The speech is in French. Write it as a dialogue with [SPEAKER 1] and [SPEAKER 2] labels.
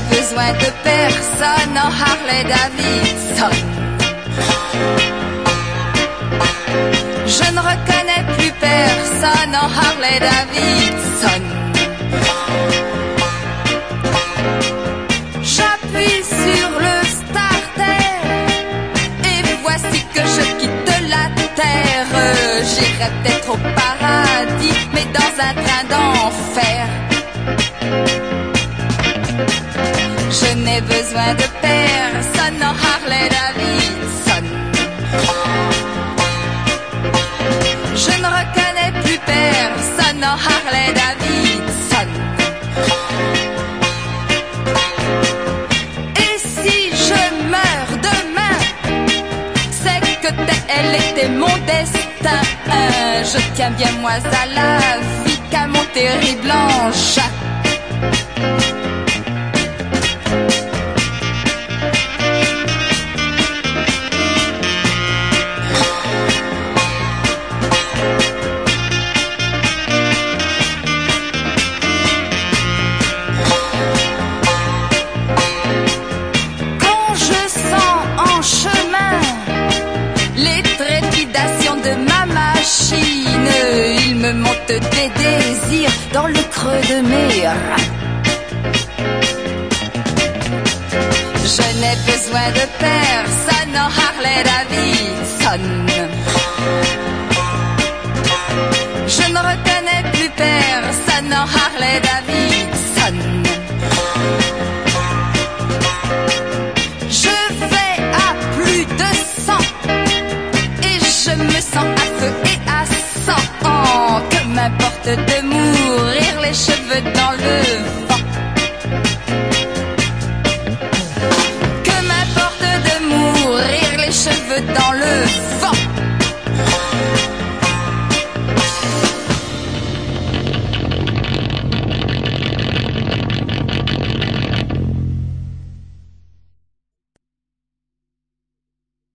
[SPEAKER 1] besoin de personne en Harley Davidson. Je ne reconnais plus personne en Harley Davidson. J'appuie sur le starter et voici que je quitte la terre. J'irai peut-être au paradis, mais dans un train d'enfer. N'ai besoin de personne en Harley Davidson. Je ne reconnais plus personne en Harley Davidson. Et si je meurs demain, c'est que elle était mon destin. Je tiens bien moi à la vie qu'à mon terrible engin. Creux de. Je n'ai besoin de personne en Harley Davidson. Je ne reconnais plus personne en Harley Davidson. Je vais à plus de 100 et je me sens à feu et à de mourir les cheveux dans le vent. Que m'importe de mourir les cheveux dans le vent.